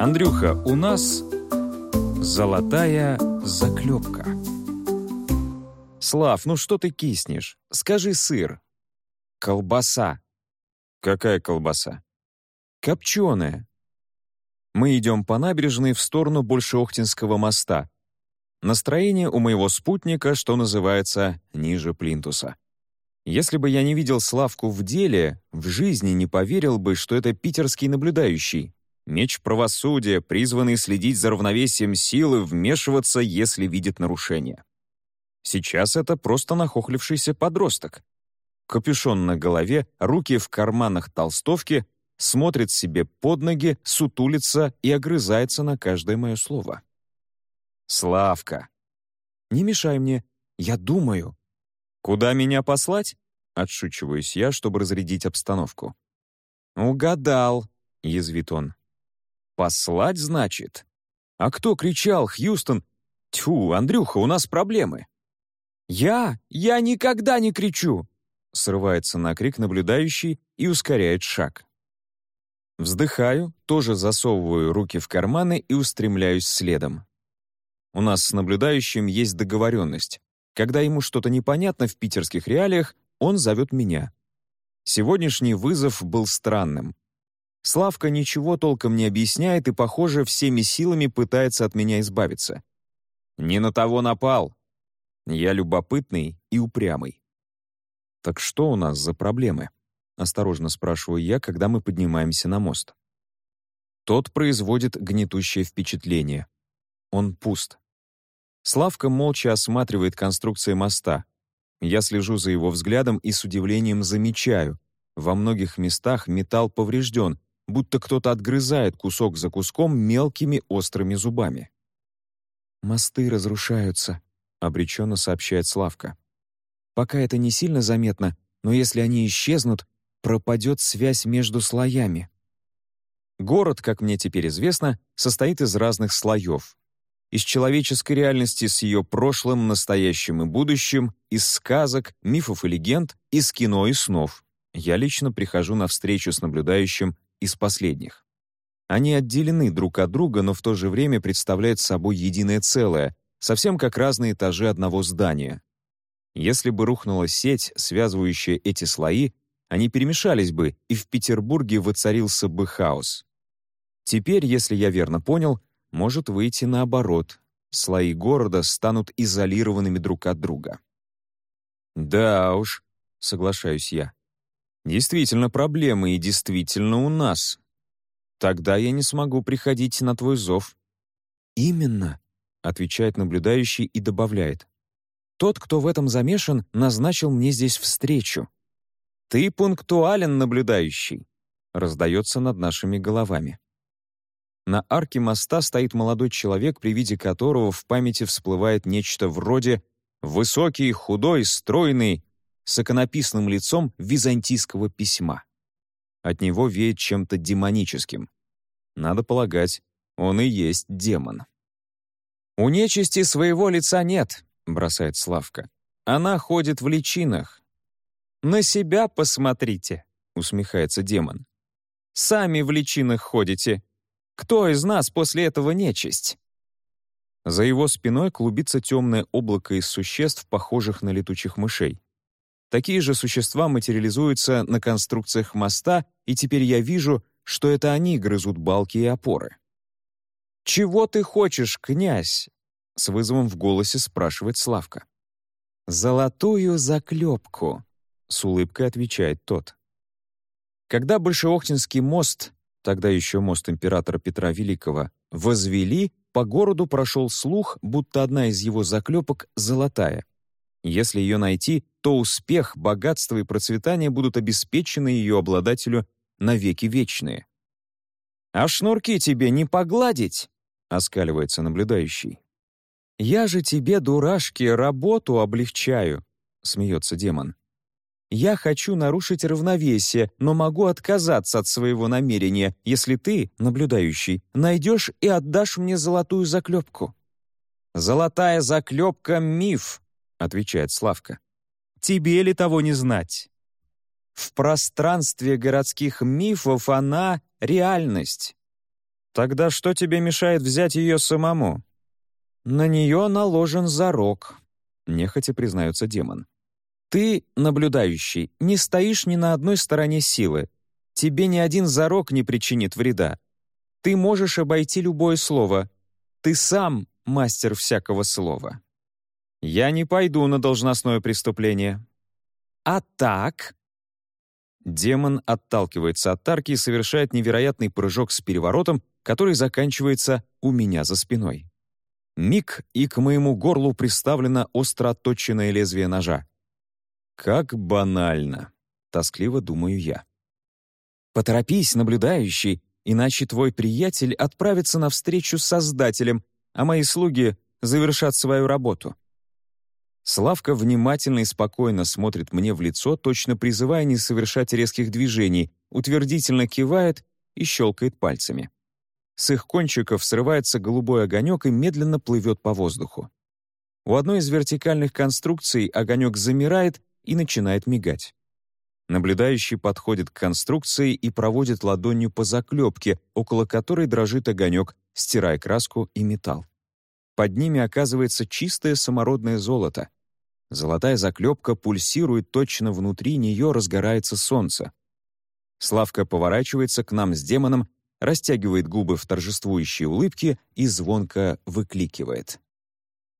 Андрюха, у нас золотая заклепка. Слав, ну что ты киснешь? Скажи сыр. Колбаса. Какая колбаса? Копченая. Мы идем по набережной в сторону Большеохтинского моста. Настроение у моего спутника, что называется, ниже плинтуса. Если бы я не видел Славку в деле, в жизни не поверил бы, что это питерский наблюдающий, Меч правосудия, призванный следить за равновесием силы, вмешиваться, если видит нарушение. Сейчас это просто нахохлившийся подросток. Капюшон на голове, руки в карманах толстовки, смотрит себе под ноги, сутулится и огрызается на каждое мое слово. «Славка!» «Не мешай мне, я думаю». «Куда меня послать?» — отшучиваюсь я, чтобы разрядить обстановку. «Угадал», — язвит он. «Послать, значит? А кто кричал, Хьюстон? Тьфу, Андрюха, у нас проблемы!» «Я? Я никогда не кричу!» Срывается на крик наблюдающий и ускоряет шаг. Вздыхаю, тоже засовываю руки в карманы и устремляюсь следом. У нас с наблюдающим есть договоренность. Когда ему что-то непонятно в питерских реалиях, он зовет меня. Сегодняшний вызов был странным. Славка ничего толком не объясняет и, похоже, всеми силами пытается от меня избавиться. Не на того напал. Я любопытный и упрямый. «Так что у нас за проблемы?» — осторожно спрашиваю я, когда мы поднимаемся на мост. Тот производит гнетущее впечатление. Он пуст. Славка молча осматривает конструкции моста. Я слежу за его взглядом и с удивлением замечаю. Во многих местах металл поврежден, будто кто-то отгрызает кусок за куском мелкими острыми зубами. «Мосты разрушаются», — обреченно сообщает Славка. «Пока это не сильно заметно, но если они исчезнут, пропадет связь между слоями». Город, как мне теперь известно, состоит из разных слоев. Из человеческой реальности с ее прошлым, настоящим и будущим, из сказок, мифов и легенд, из кино и снов. Я лично прихожу на встречу с наблюдающим из последних. Они отделены друг от друга, но в то же время представляют собой единое целое, совсем как разные этажи одного здания. Если бы рухнула сеть, связывающая эти слои, они перемешались бы, и в Петербурге воцарился бы хаос. Теперь, если я верно понял, может выйти наоборот. Слои города станут изолированными друг от друга. «Да уж», — соглашаюсь я. Действительно проблемы и действительно у нас. Тогда я не смогу приходить на твой зов». «Именно», — отвечает наблюдающий и добавляет. «Тот, кто в этом замешан, назначил мне здесь встречу». «Ты пунктуален, наблюдающий», — раздается над нашими головами. На арке моста стоит молодой человек, при виде которого в памяти всплывает нечто вроде «высокий, худой, стройный, с иконописным лицом византийского письма. От него веет чем-то демоническим. Надо полагать, он и есть демон. «У нечисти своего лица нет», — бросает Славка. «Она ходит в личинах». «На себя посмотрите», — усмехается демон. «Сами в личинах ходите. Кто из нас после этого нечисть?» За его спиной клубится темное облако из существ, похожих на летучих мышей. Такие же существа материализуются на конструкциях моста, и теперь я вижу, что это они грызут балки и опоры. «Чего ты хочешь, князь?» — с вызовом в голосе спрашивает Славка. «Золотую заклепку», — с улыбкой отвечает тот. Когда Большеохтинский мост, тогда еще мост императора Петра Великого, возвели, по городу прошел слух, будто одна из его заклепок золотая. Если ее найти, то успех, богатство и процветание будут обеспечены ее обладателю навеки вечные. «А шнурки тебе не погладить?» — оскаливается наблюдающий. «Я же тебе, дурашки, работу облегчаю», — смеется демон. «Я хочу нарушить равновесие, но могу отказаться от своего намерения, если ты, наблюдающий, найдешь и отдашь мне золотую заклепку». «Золотая заклепка — миф», — отвечает Славка. «Тебе ли того не знать?» В пространстве городских мифов она — реальность. Тогда что тебе мешает взять ее самому? На нее наложен зарок, нехотя признается демон. Ты, наблюдающий, не стоишь ни на одной стороне силы. Тебе ни один зарок не причинит вреда. Ты можешь обойти любое слово. Ты сам мастер всякого слова. Я не пойду на должностное преступление. А так? Демон отталкивается от тарки и совершает невероятный прыжок с переворотом, который заканчивается у меня за спиной. Миг, и к моему горлу приставлено остро отточенное лезвие ножа. Как банально, тоскливо думаю я. Поторопись, наблюдающий, иначе твой приятель отправится на встречу с Создателем, а мои слуги завершат свою работу. Славка внимательно и спокойно смотрит мне в лицо, точно призывая не совершать резких движений, утвердительно кивает и щелкает пальцами. С их кончиков срывается голубой огонек и медленно плывет по воздуху. У одной из вертикальных конструкций огонек замирает и начинает мигать. Наблюдающий подходит к конструкции и проводит ладонью по заклепке, около которой дрожит огонек, стирая краску и металл. Под ними оказывается чистое самородное золото. Золотая заклепка пульсирует, точно внутри нее разгорается солнце. Славка поворачивается к нам с демоном растягивает губы в торжествующей улыбке и звонко выкликивает.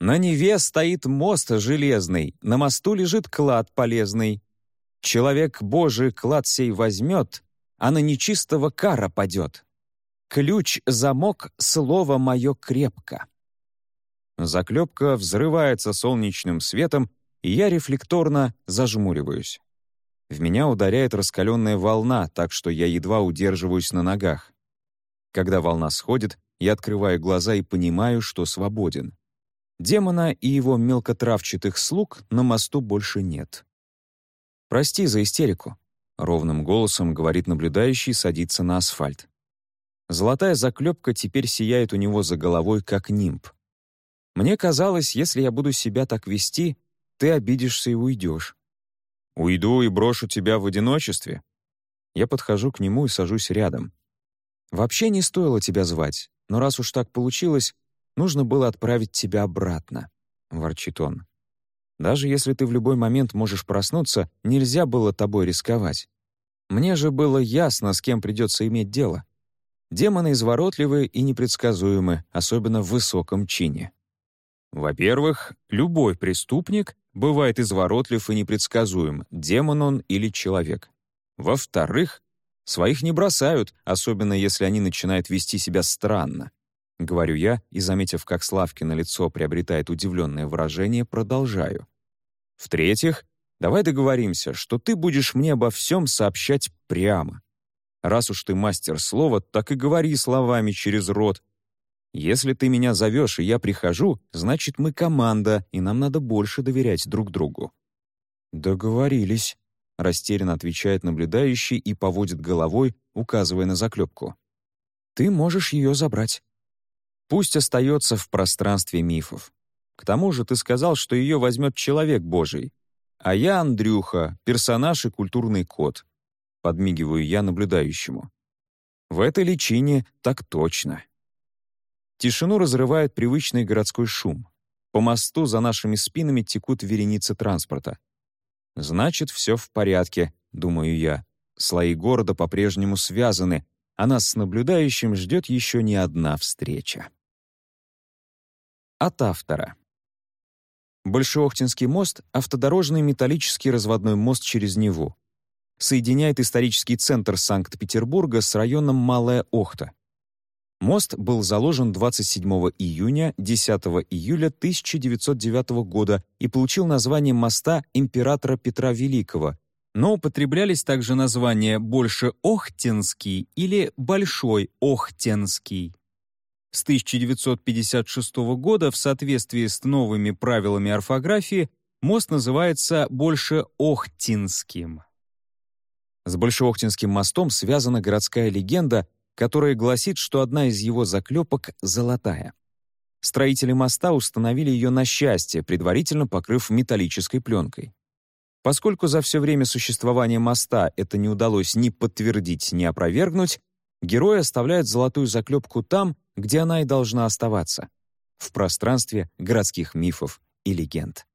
«На Неве стоит мост железный, на мосту лежит клад полезный. Человек Божий клад сей возьмет, а на нечистого кара падет. Ключ, замок, слово мое крепко». Заклепка взрывается солнечным светом, и я рефлекторно зажмуриваюсь. В меня ударяет раскаленная волна, так что я едва удерживаюсь на ногах. Когда волна сходит, я открываю глаза и понимаю, что свободен. Демона и его мелкотравчатых слуг на мосту больше нет. «Прости за истерику», — ровным голосом говорит наблюдающий, садится на асфальт. Золотая заклепка теперь сияет у него за головой, как нимб. Мне казалось, если я буду себя так вести, ты обидишься и уйдешь. Уйду и брошу тебя в одиночестве. Я подхожу к нему и сажусь рядом. Вообще не стоило тебя звать, но раз уж так получилось, нужно было отправить тебя обратно», — ворчит он. «Даже если ты в любой момент можешь проснуться, нельзя было тобой рисковать. Мне же было ясно, с кем придется иметь дело. Демоны изворотливы и непредсказуемы, особенно в высоком чине. Во-первых, любой преступник бывает изворотлив и непредсказуем, демон он или человек. Во-вторых, Своих не бросают, особенно если они начинают вести себя странно. Говорю я, и, заметив, как Славки на лицо приобретает удивленное выражение, продолжаю. В-третьих, давай договоримся, что ты будешь мне обо всем сообщать прямо. Раз уж ты мастер слова, так и говори словами через рот. Если ты меня зовешь, и я прихожу, значит, мы команда, и нам надо больше доверять друг другу». «Договорились», растерянно отвечает наблюдающий и поводит головой, указывая на заклепку. «Ты можешь ее забрать. Пусть остается в пространстве мифов. К тому же ты сказал, что ее возьмет человек Божий, а я, Андрюха, персонаж и культурный код», подмигиваю я наблюдающему. «В этой личине так точно». Тишину разрывает привычный городской шум. По мосту за нашими спинами текут вереницы транспорта. Значит, все в порядке, думаю я. Слои города по-прежнему связаны, а нас с наблюдающим ждет еще не одна встреча. От автора. Большеохтинский мост — автодорожный металлический разводной мост через Неву. Соединяет исторический центр Санкт-Петербурга с районом Малая Охта. Мост был заложен 27 июня 10 июля 1909 года и получил название моста императора Петра Великого, но употреблялись также названия «Больше Охтенский» или «Большой Охтенский». С 1956 года в соответствии с новыми правилами орфографии мост называется «Больше Охтинским». С Большеохтинским мостом связана городская легенда которая гласит, что одна из его заклепок золотая. Строители моста установили ее на счастье, предварительно покрыв металлической пленкой. Поскольку за все время существования моста это не удалось ни подтвердить, ни опровергнуть, Герой оставляет золотую заклепку там, где она и должна оставаться — в пространстве городских мифов и легенд.